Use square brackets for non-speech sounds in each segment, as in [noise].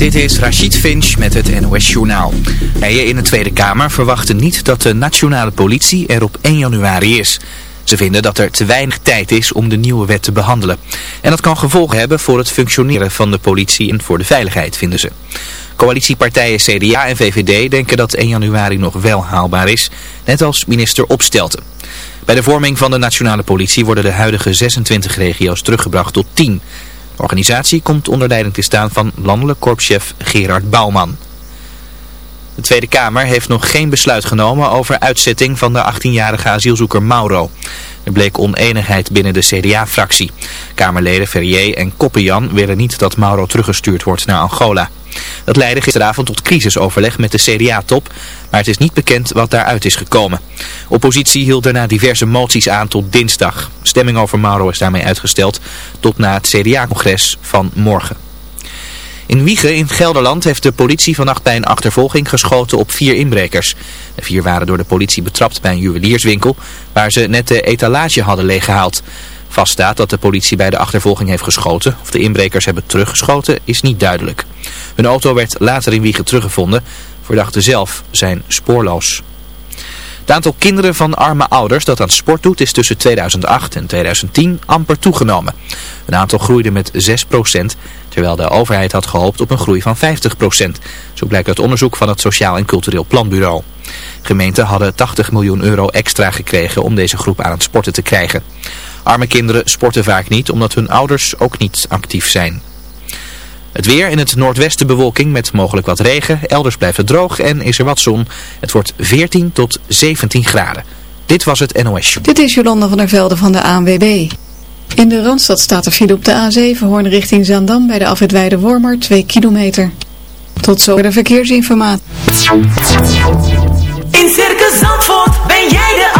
Dit is Rachid Finch met het NOS Journaal. Partijen in de Tweede Kamer verwachten niet dat de nationale politie er op 1 januari is. Ze vinden dat er te weinig tijd is om de nieuwe wet te behandelen. En dat kan gevolgen hebben voor het functioneren van de politie en voor de veiligheid, vinden ze. Coalitiepartijen CDA en VVD denken dat 1 januari nog wel haalbaar is, net als minister Opstelten. Bij de vorming van de nationale politie worden de huidige 26 regio's teruggebracht tot 10. De organisatie komt onder leiding te staan van landelijk korpschef Gerard Bouwman. De Tweede Kamer heeft nog geen besluit genomen over uitzetting van de 18-jarige asielzoeker Mauro. Er bleek oneenigheid binnen de CDA-fractie. Kamerleden Ferrier en Koppenjan willen niet dat Mauro teruggestuurd wordt naar Angola. Dat leidde gisteravond tot crisisoverleg met de CDA-top, maar het is niet bekend wat daaruit is gekomen. Oppositie hield daarna diverse moties aan tot dinsdag. Stemming over Mauro is daarmee uitgesteld tot na het CDA-congres van morgen. In Wiegen in Gelderland heeft de politie vannacht bij een achtervolging geschoten op vier inbrekers. De vier waren door de politie betrapt bij een juwelierswinkel waar ze net de etalage hadden leeggehaald. Vaststaat dat de politie bij de achtervolging heeft geschoten. Of de inbrekers hebben teruggeschoten is niet duidelijk. Hun auto werd later in Wiegen teruggevonden. Verdachten zelf zijn spoorloos. Het aantal kinderen van arme ouders dat aan sport doet is tussen 2008 en 2010 amper toegenomen. Een aantal groeide met 6%, terwijl de overheid had gehoopt op een groei van 50%. Zo blijkt uit onderzoek van het Sociaal en Cultureel Planbureau. Gemeenten hadden 80 miljoen euro extra gekregen om deze groep aan het sporten te krijgen. Arme kinderen sporten vaak niet omdat hun ouders ook niet actief zijn. Het weer in het noordwesten bewolking met mogelijk wat regen. Elders blijft het droog en is er wat zon. Het wordt 14 tot 17 graden. Dit was het NOS Show. Dit is Jolanda van der Velde van de ANWB. In de Randstad staat er file op de A7 Hoorn richting Zaandam bij de afwitweide Wormer 2 kilometer. Tot zo de verkeersinformatie. In Circus Zandvoort ben jij de.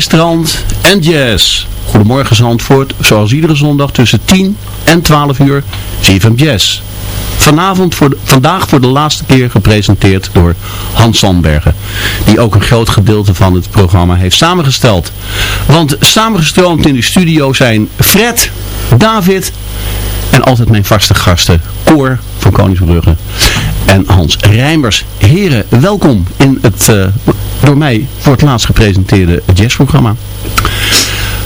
Strand en jazz. Goedemorgen Zandvoort, zoals iedere zondag tussen 10 en 12 uur, CFM Jazz. Vanavond voor vandaag voor de laatste keer gepresenteerd door Hans Sandbergen. Die ook een groot gedeelte van het programma heeft samengesteld. Want samengestroomd in de studio zijn Fred, David en altijd mijn vaste gasten. Cor van Koningsbrugge en Hans Rijmers. Heren, welkom in het eh, door mij voor het laatst gepresenteerde jazzprogramma.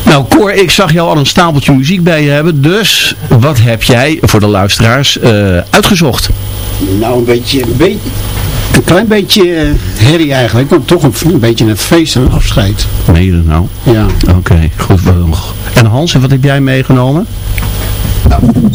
Nou Cor, ik zag jou al een stapeltje muziek bij je hebben. Dus wat heb jij voor de luisteraars eh, uitgezocht? Nou, een beetje, een, beetje, een klein beetje eh, herrie eigenlijk, maar toch een, een beetje een feest en een afscheid. Meen je dat nou? Ja. Oké, goed. En Hans, wat heb jij meegenomen?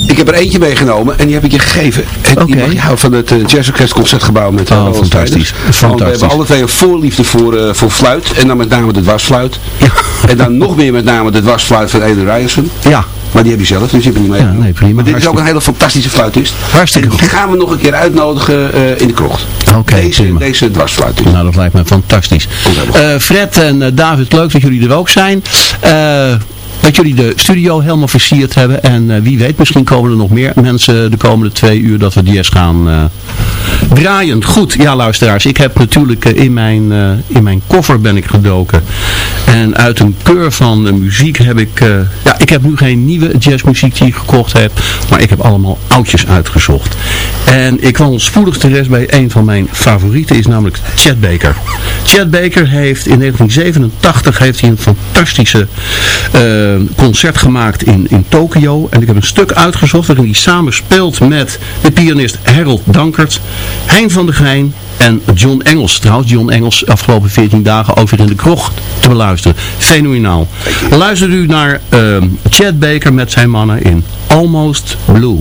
Ik heb er eentje meegenomen en die heb ik je gegeven. En die mag je houden van het uh, Jazz Orkest Concertgebouw met uh, Oh, fantastisch. Stijders. Want we Fantastisch. hebben alle twee een voorliefde voor, eh, voor fluit. En dan met name de dwarsfluit. [laughs] En dan nog meer met name de dwarsfluit van Eden Ryerson. Ja. Maar die heb je zelf, dus je niet meegenomen. nee, prima. Maar dit is ook een hele fantastische fluitist. Hartstikke en die goed. gaan we nog een keer uitnodigen eh, in de krocht. Oké, deze, prima. deze dwarsfluitist. Nou, dat lijkt me fantastisch. Eh, Fred en eh, David, leuk dat jullie er ook zijn. Dat jullie de studio helemaal versierd hebben. En eh, wie weet, misschien komen er nog meer mensen de komende twee uur dat we jazz gaan eh, draaien. Goed, ja luisteraars, ik heb natuurlijk eh, in, mijn, in mijn koffer ben ik gedoken. En uit een keur van muziek heb ik... ja, ik heb nu geen nieuwe jazzmuziek die ik gekocht heb. Maar ik heb allemaal oudjes uitgezocht. En ik kwam spoedig terecht bij een van mijn favorieten, is namelijk Chet Baker. Chet Baker heeft in 1987 heeft hij een fantastische eh, concert gemaakt in, in Tokio. En ik heb een stuk uitgezocht waarin hij samen speelt met de pianist Harold Dankert, Hein van der Geijn en John Engels. Trouwens, John Engels afgelopen 14 dagen weer in de krocht te beluisteren. Fenomenaal. Luistert u naar eh, Chet Baker met zijn mannen in Almost Blue.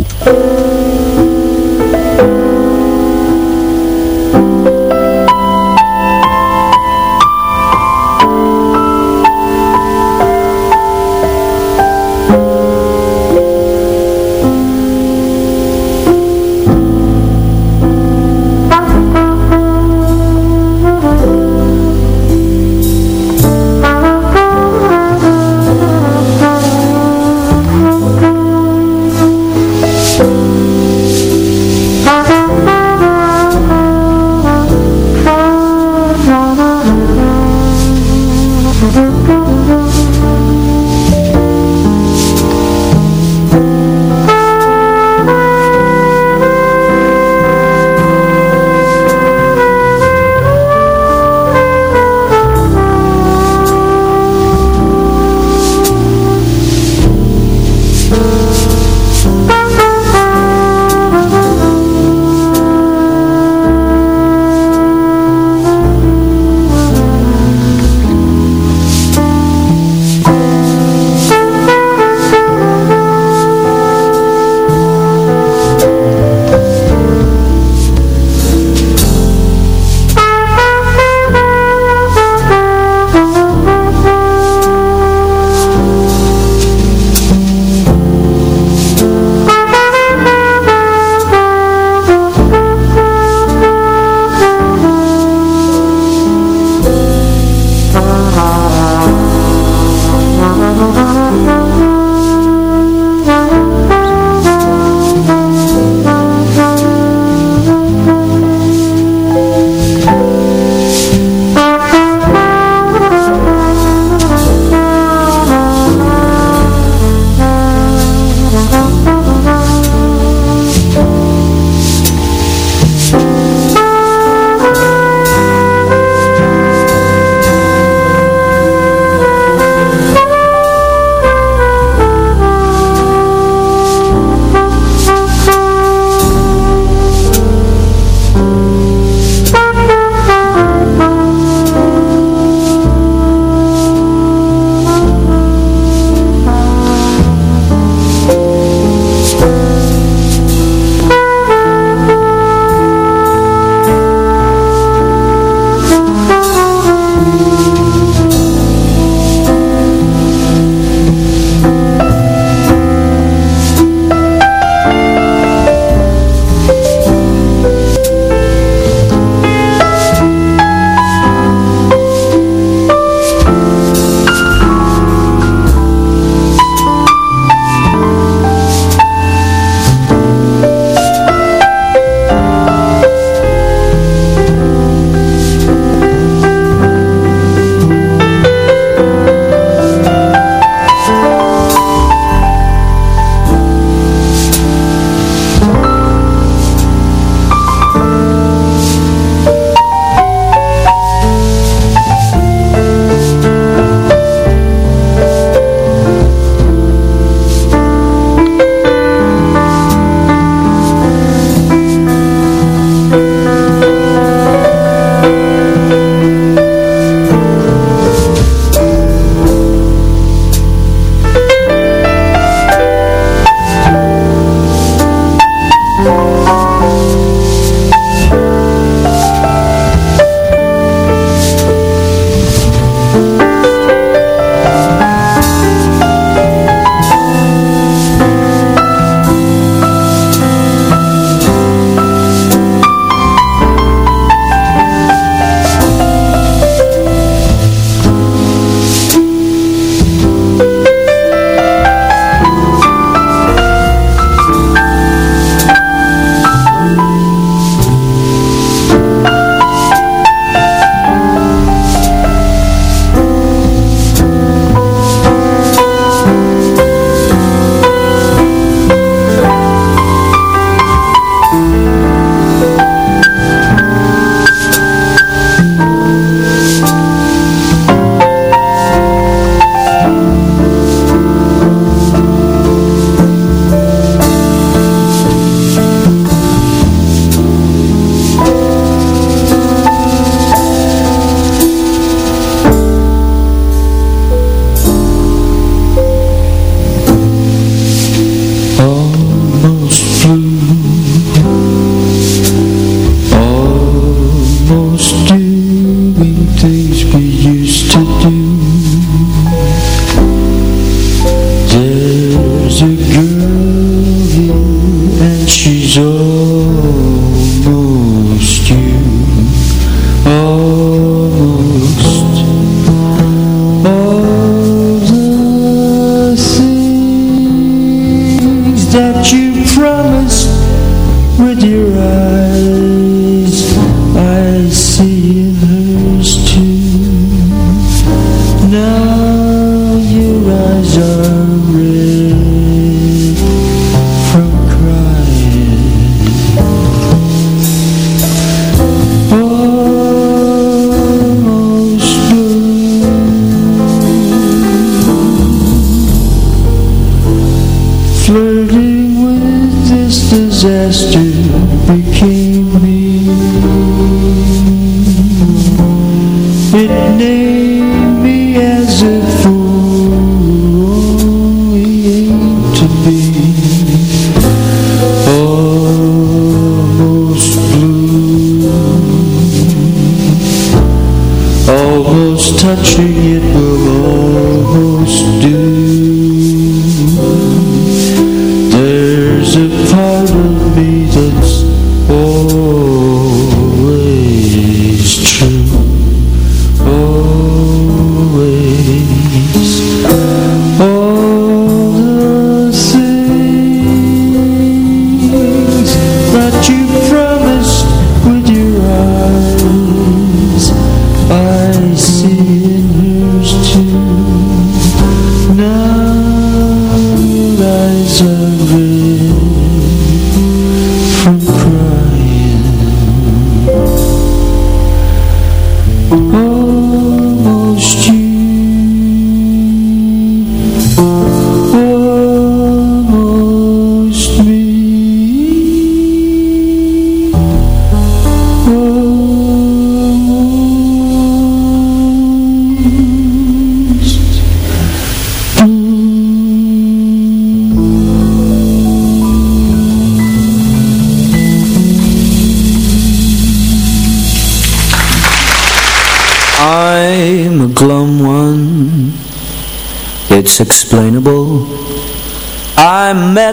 Almost touching it will almost do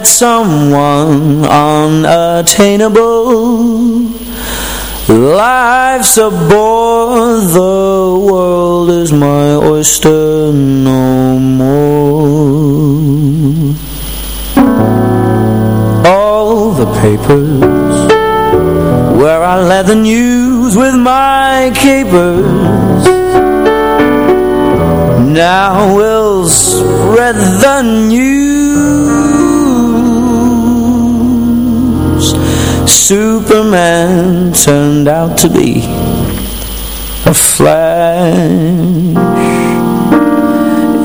Met someone unattainable. Life's a bore The world is my oyster no more. All the papers Where I let the news with my capers. Now we'll spread the news Superman turned out to be a flash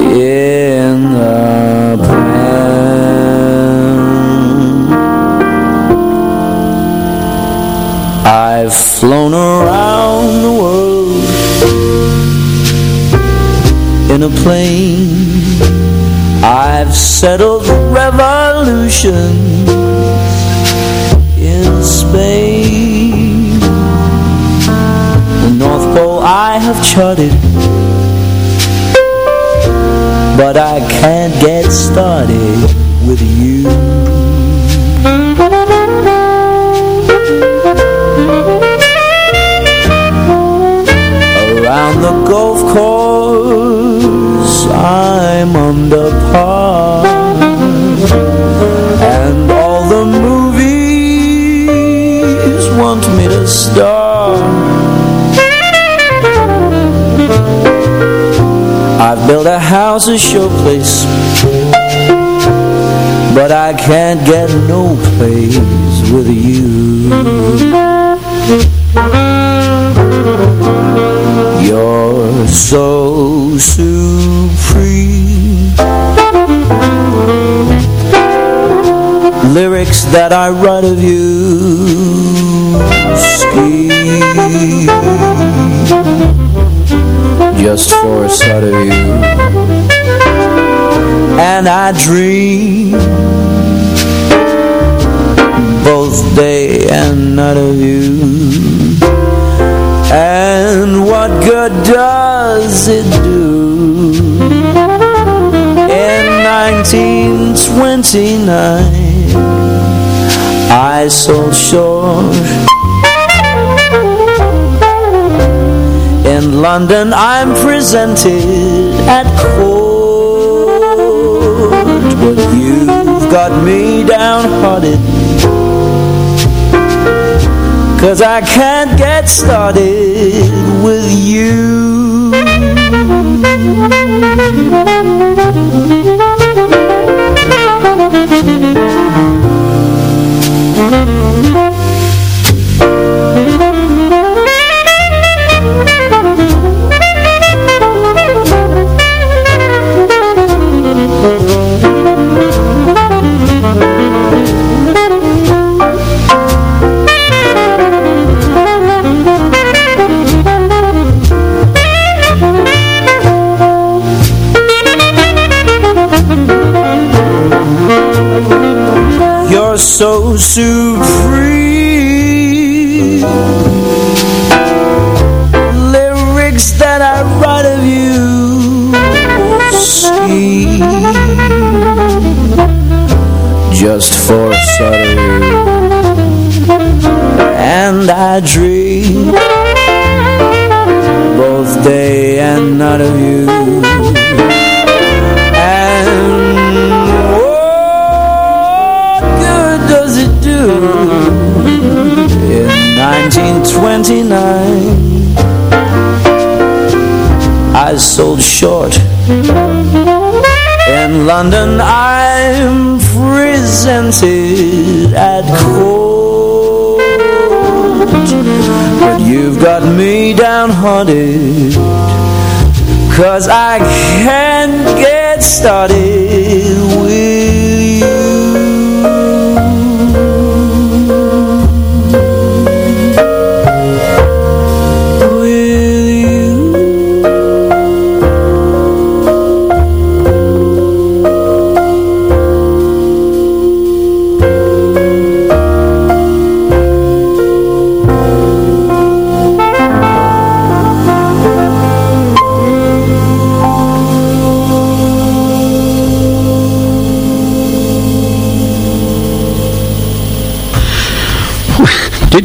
in the pan. I've flown around the world in a plane. I've settled revolutions Spain. The North Pole I have charted But I can't get started with you. Around the golf course I'm under par star I've built a house, a showplace But I can't get no place with you. You're so supreme. Lyrics that I write of you Just for a sight of you. And I dream Both day and night of you. And what good does it do? In 1929 I sold short. In London I'm presented at court But you've got me downhearted. Cause I can't get started with you. You're so soon for Saturday And I dream Both day and night of you. What good does it do in 1929 I sold short in London. I'm presented at court. But you've got me downhearted Cause I can't get started with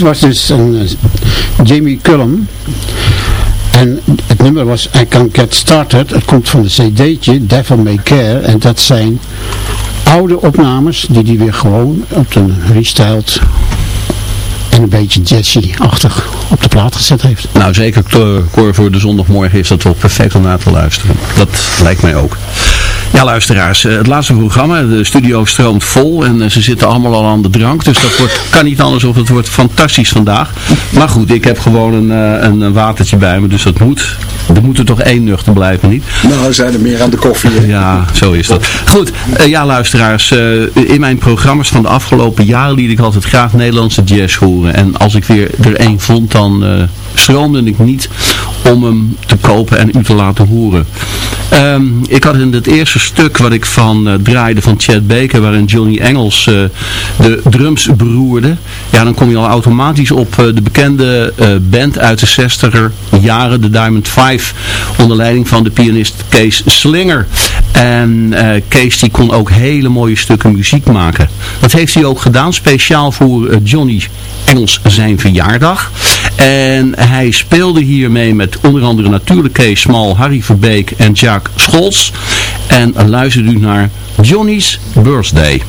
Dit was dus een eh, Jamie Cullum. En het nummer was I Can't Get Started. Het komt van de cd'tje Devil May Care. En dat zijn oude opnames die hij weer gewoon op een restyled en een beetje jazzy-achtig op de plaat gezet heeft. Nou, zeker Cor voor de zondagmorgen is dat wel perfect om naar te luisteren. Dat lijkt mij ook. Ja, luisteraars, eh, het laatste programma, de studio stroomt vol en eh, ze zitten allemaal al aan de drank. Dus dat wordt, [laughs] kan niet anders of het wordt fantastisch vandaag. Maar goed, ik heb gewoon een, eh, een, een watertje bij me, dus dat moet. Er moet er toch één nuchter blijven, niet? Nou, we zijn er meer aan de koffie. hè? Ja, zo is dat. Goed, ja luisteraars, in mijn programma's van de afgelopen jaren liet ik altijd graag Nederlandse jazz horen. En als ik weer er één vond, dan schroomde ik niet om hem te kopen en u te laten horen. Ehm, ik had in het eerste stuk wat ik van eh, draaide van Chad Baker, waarin Johnny Engels eh, de drums beroerde. Ja, dan kom je al automatisch op eh, de bekende band uit de 60er jaren, de Diamond Five, onder leiding van de pianist Kees Slinger. En Kees die kon ook hele mooie stukken muziek maken. Dat heeft hij ook gedaan, speciaal voor Johnny Engels zijn verjaardag. En hij speelde hiermee met onder andere natuurlijk Kees Smal, Harry Verbeek en Jacques Scholz. En luistert u naar Johnny's Birthday.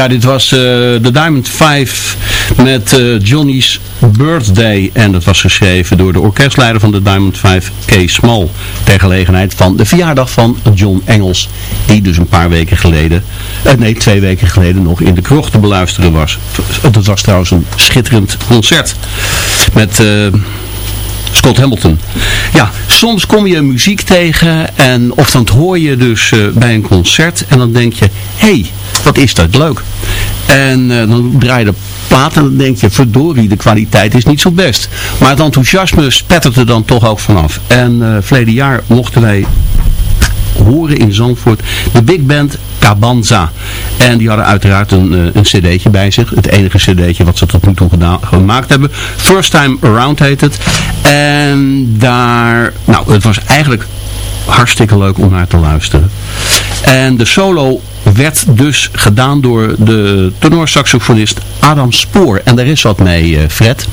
Ja, dit was eh, de Diamond 5 met eh, Johnny's Birthday. En dat was geschreven door de orkestleider van de Diamond 5, Kees Small. Ter gelegenheid van de verjaardag van John Engels. Die dus een paar weken geleden, eh, nee twee weken geleden nog in de krocht te beluisteren was. Dat was trouwens een schitterend concert. Met... Scott Hamilton. Ja, soms kom je muziek tegen en of dan hoor je dus bij een concert en dan denk je, hé, hey, wat is dat leuk. En uh, dan draai je de plaat en dan denk je, verdorie, de kwaliteit is niet zo best. Maar het enthousiasme spettert er dan toch ook vanaf. En uh, verleden jaar mochten wij horen in Zandvoort de big band Cabanza. En die hadden uiteraard een, uh, een cd'tje bij zich. Het enige cd'tje wat ze tot nu toe gedaan, gemaakt hebben. First Time Around heet het. En daar, nou het was eigenlijk hartstikke leuk om naar te luisteren. En de solo werd dus gedaan door de tenorsaxofonist Adam Spoor. En daar is wat mee, uh, Fred.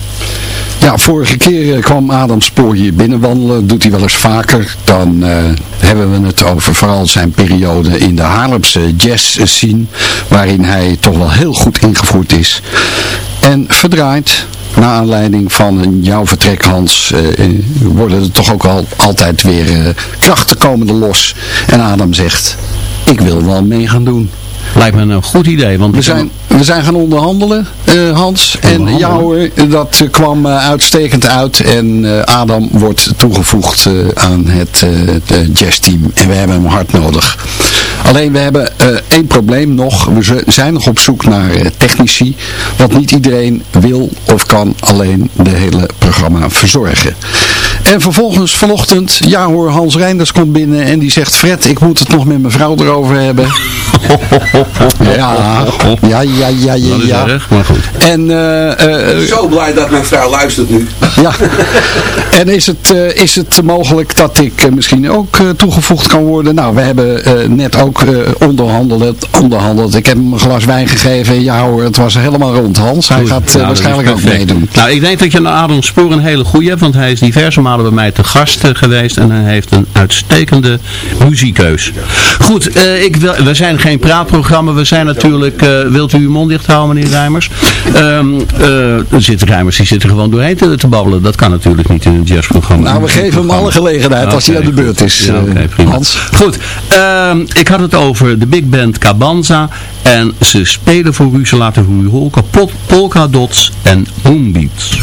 Ja, vorige keer eh, kwam Adam Spoor hier binnenwandelen. Doet hij wel eens vaker. Dan uh, hebben we het over vooral zijn periode in de Haarlemse jazz scene. Waarin hij toch wel heel goed ingevoerd is. En verdraaid na aanleiding van jouw vertrek Hans, uh, worden er toch ook al altijd weer uh, krachten komen los. En Adam zegt, ik wil wel mee gaan doen. Lijkt me een goed idee. Want we, zijn, we zijn gaan onderhandelen, uh, Hans. En jou, dat kwam uh, uitstekend uit. En uh, Adam wordt toegevoegd aan het jazzteam. En we hebben hem hard nodig. Alleen we hebben één probleem nog. We zijn nog op zoek naar technici. Want niet iedereen wil of kan alleen de hele programma verzorgen. En vervolgens vanochtend, ja hoor, Hans Reinders komt binnen en die zegt... Fred, ik moet het nog met mijn vrouw erover hebben. [laughs] ja, ja, ja, ja, ja. Dat is ja. erg, maar goed. En, uh, uh, Zo blij dat mijn vrouw luistert nu. ja. [laughs] En is het, uh, is het mogelijk dat ik misschien ook toegevoegd kan worden? Nou, we hebben net ook onderhandeld, onderhandeld. Ik heb hem een glas wijn gegeven. Ja hoor, het was helemaal rond, Hans. Hij Goed. gaat Nou, waarschijnlijk ook meedoen. Nou, ik denk dat je naar Adam Spoor een hele goeie hebt, want hij is diverse malen bij mij te gast eh, geweest en hij heeft een uitstekende muziekkeus. Goed, eh, ik wil, we zijn geen praatprogramma, we zijn natuurlijk, eh, wilt u uw mond dicht houden meneer Rijmers? Ehm eh, er zitten Rijmers, die zitten gewoon doorheen te, te babbelen, dat kan natuurlijk niet in een jazzprogramma. Nou, we geven hem alle gelegenheid als hij aan de beurt is, Ja, eh, prima. Hans. Goed, ehm, ik had het over de big band Cabanza en ze spelen voor u, ze laten voor u horen, Pol- Polka Dots en Moonbeats.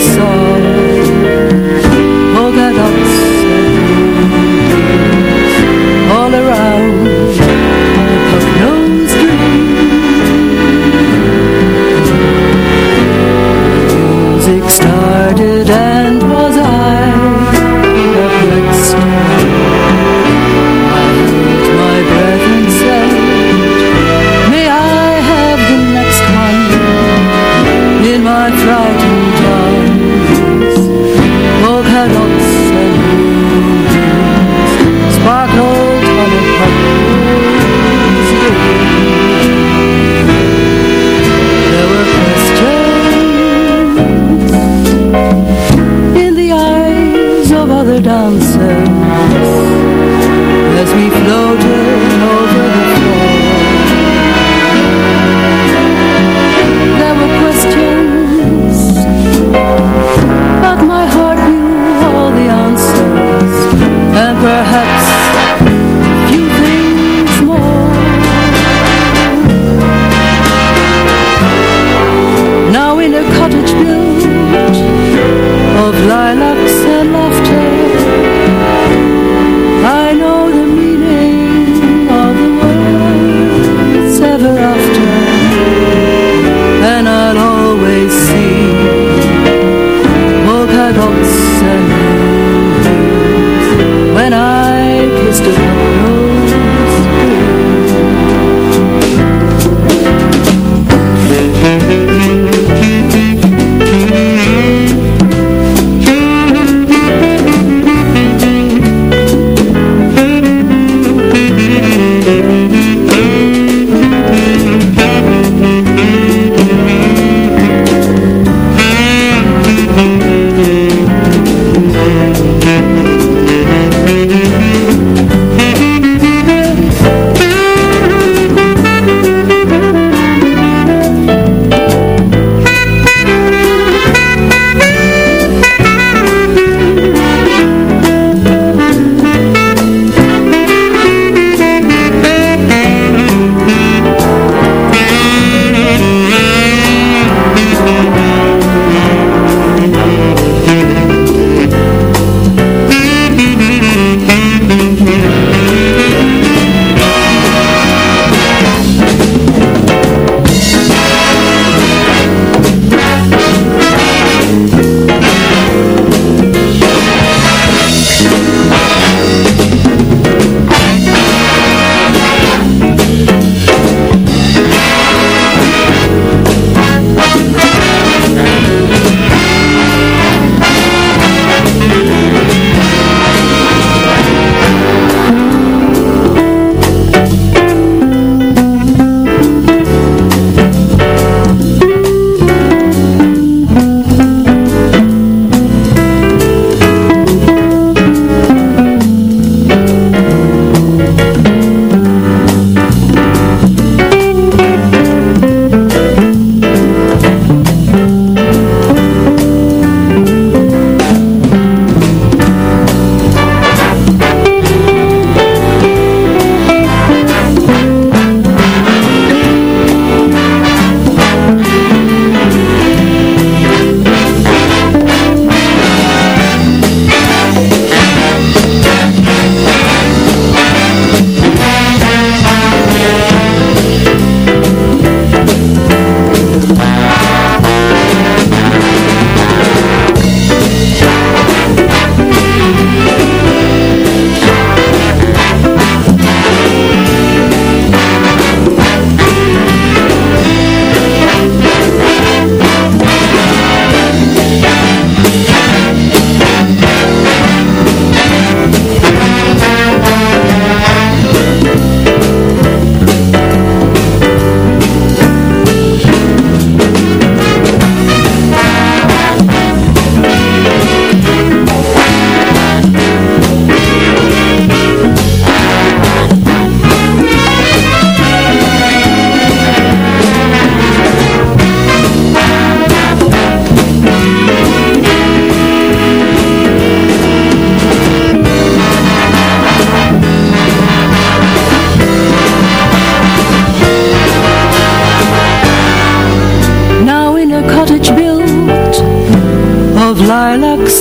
soul.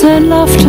And laughter.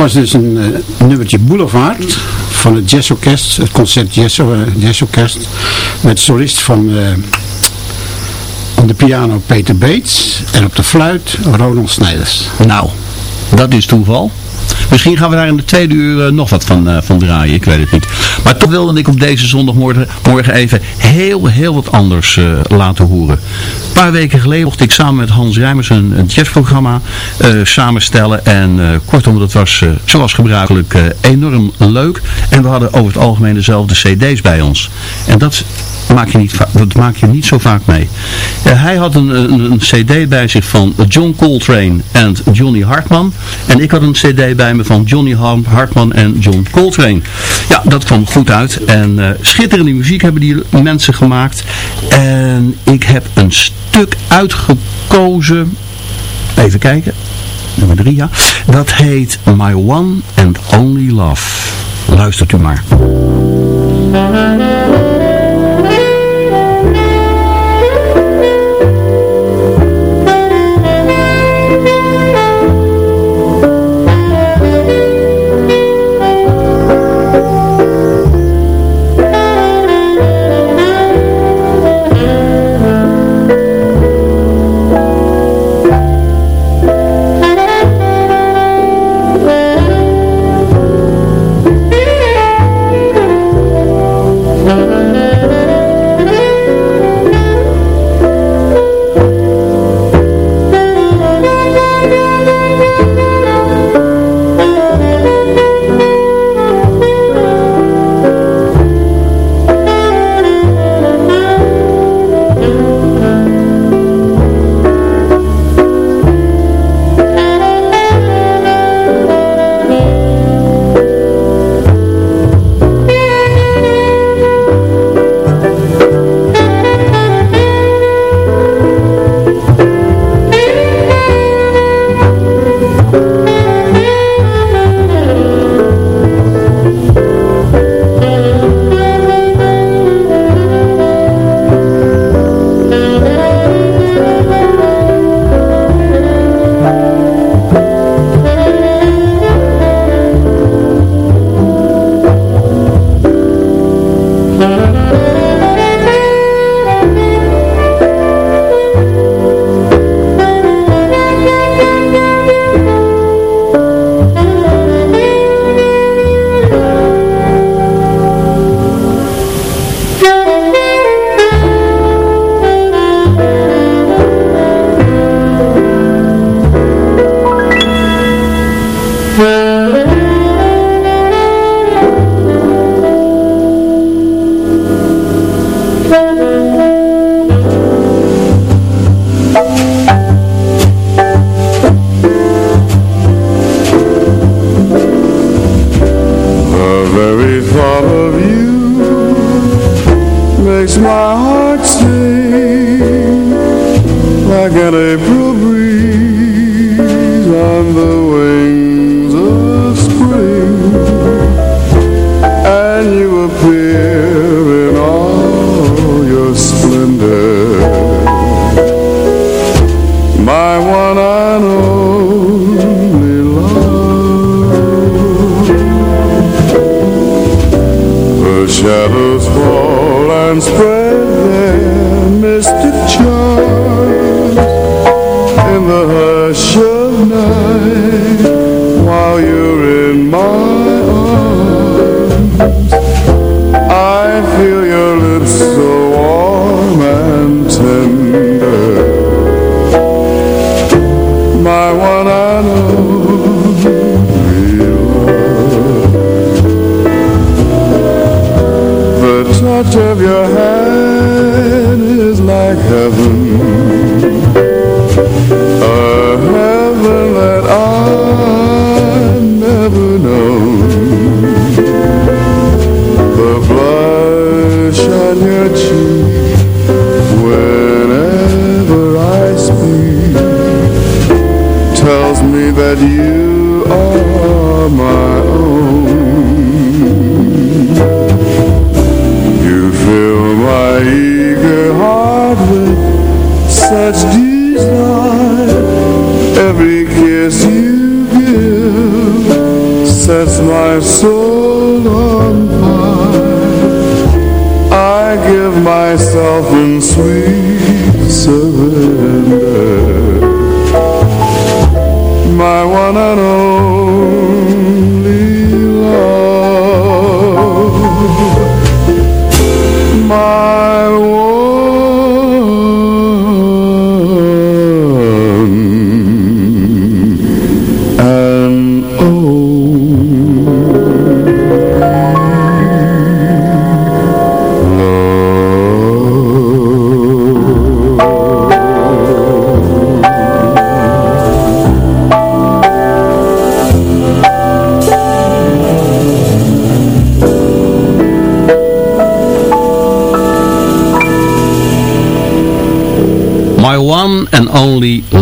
Was dus een uh, nummertje Boulevard van het jazzorkest, het concert jazz, uh, met solist van op de piano Peter Beets en op de fluit Ronald Snijders. Nou, dat is toeval. Misschien gaan we daar in de tweede uur nog wat van, van draaien, ik weet het niet. Maar toch wilde ik op deze zondagmorgen morgen even heel, heel wat anders uh, laten horen. Een paar weken geleden mocht ik samen met Hans Rijmers een, een jazzprogramma samenstellen. En kortom, dat was zoals gebruikelijk enorm leuk. En we hadden over het algemeen dezelfde cd's bij ons. En dat maak je niet, dat maak je niet zo vaak mee. hij had een, een, cd bij zich van John Coltrane en Johnny Hartman. En ik had een cd bij me van Johnny Hartman en John Coltrane. Ja, dat kwam goed uit. En uh, schitterende muziek hebben die mensen gemaakt. En ik heb een stuk uitgekozen. Even kijken. Nummer drie, ja. Dat heet My One and Only Love. Luistert u maar. thought of you makes my heart sing like an April breeze on the wing. you are my own. You fill my eager heart with such desire. Every kiss you give sets my soul. My one and only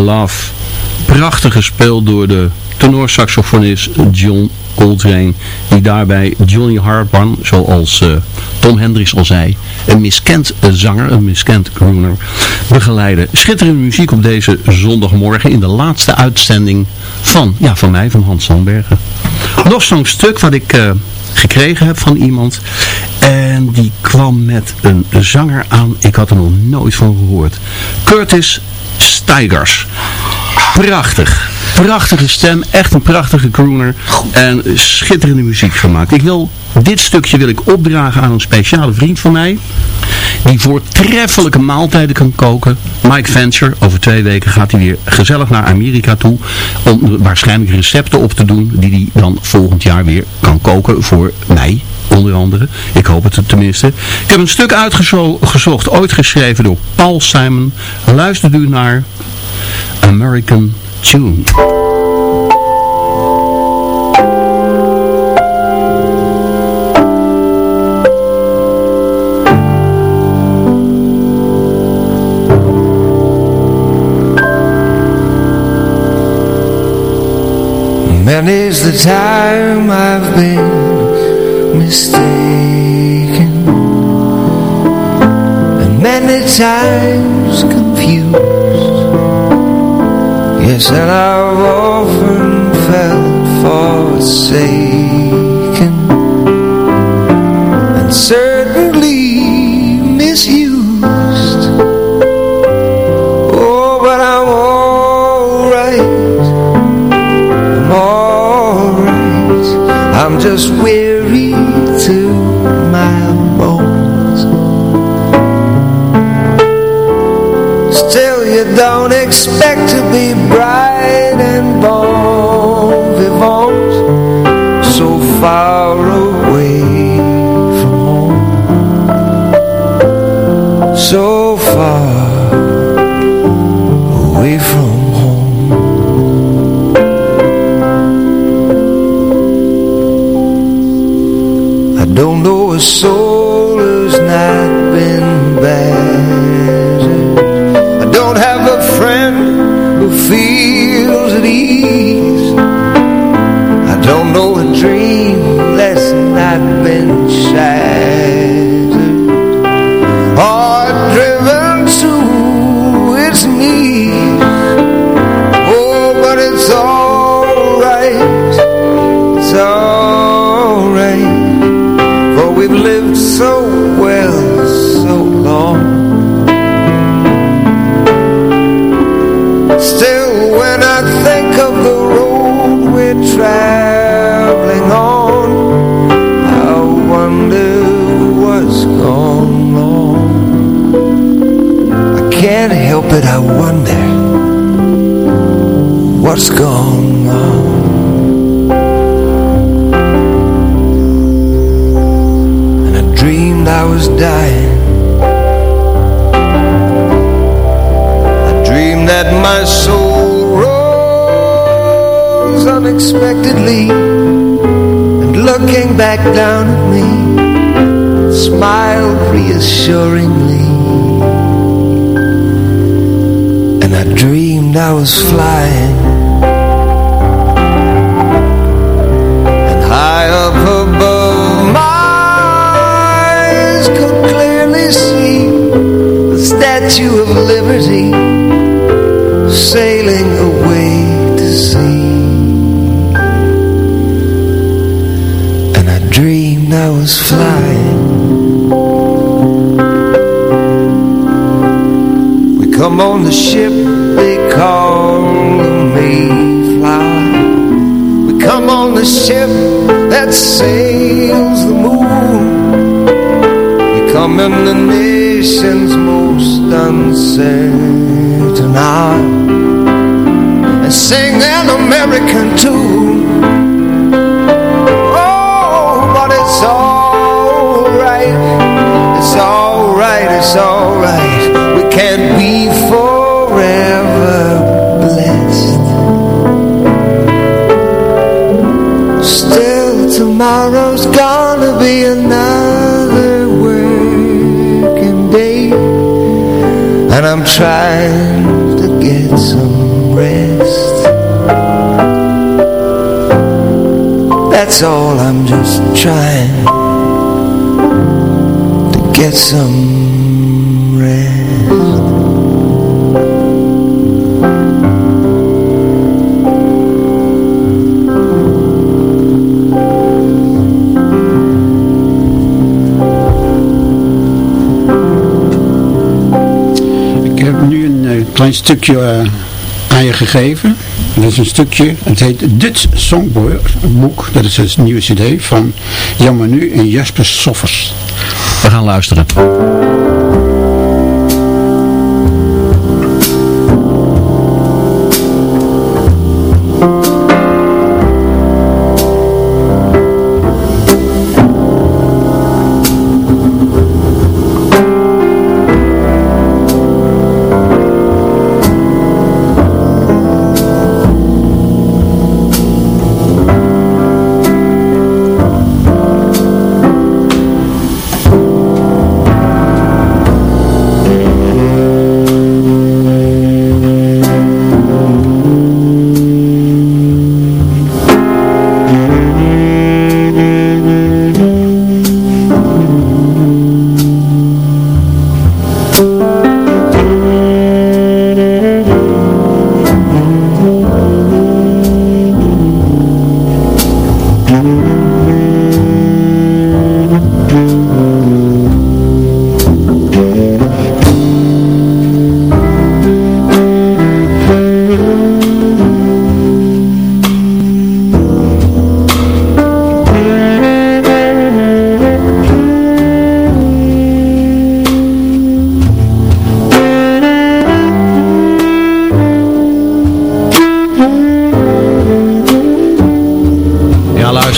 Love. Prachtig gespeeld door de tenorsaxofonist John Coltrane. Die daarbij Johnny Hartman, zoals eh, Tom Hendricks al zei, een miskend zanger, een miskend crooner, begeleidde. Schitterende muziek op deze zondagmorgen in de laatste uitzending van, ja, van mij, van Hans Sandbergen. Nog zo'n stuk wat ik eh, gekregen heb van iemand. En die kwam met een zanger aan. Ik had er nog nooit van gehoord. Curtis Stigers. Prachtig. Prachtige stem. Echt een prachtige crooner. En schitterende muziek gemaakt. Ik wil, dit stukje wil ik opdragen aan een speciale vriend van mij. Die voortreffelijke maaltijden kan koken. Mike Venture. Over twee weken gaat hij weer gezellig naar Amerika toe. Om waarschijnlijk recepten op te doen. Die hij dan volgend jaar weer kan koken voor mij onder andere. Ik hoop het tenminste. Ik heb een stuk uitgezocht, ooit geschreven door Paul Simon. Luistert u naar American Tune. Many's the time I've been mistaken And many times Yes, and I've often felt forsaken And certainly misused? Oh, but I'm alright. I'm alright. I'm just weary to my bones. Still you don't expect to be sou What's gone wrong And I dreamed I was dying my soul rose unexpectedly And looking back down at me Smiled reassuringly. And I dreamed I was flying. And high up above my eyes could clearly see The Statue of Liberty sailing away to sea. And I dreamed I was flying. We come on the ship they call the Mayflower. We come on the ship that sails the moon. We come in the nation's most unsaid hour and sing an American tune. Oh, but it's alright, it's alright, it's alright. We can't be forever blessed. Still, tomorrow's gonna be another working day, and I'm trying get some rest. That's all, I'm just trying to get some klein stukje eh, aan je gegeven. Dat is een stukje, het heet Dutch Songbook. Dat is een nieuwe cd van Jan Manu en Jasper Soffers. We gaan luisteren.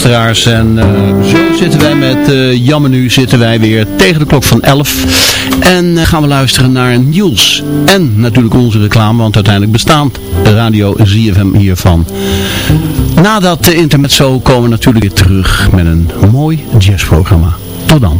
En eh, zo zitten wij met uh, Jammer nu zitten wij weer tegen de klok van 11. En eh, gaan we luisteren naar Niels. En natuurlijk onze reclame, want uiteindelijk bestaat Radio ZFM hiervan. Nadat de internet zo komen we natuurlijk weer terug met een mooi jazzprogramma. Tot dan.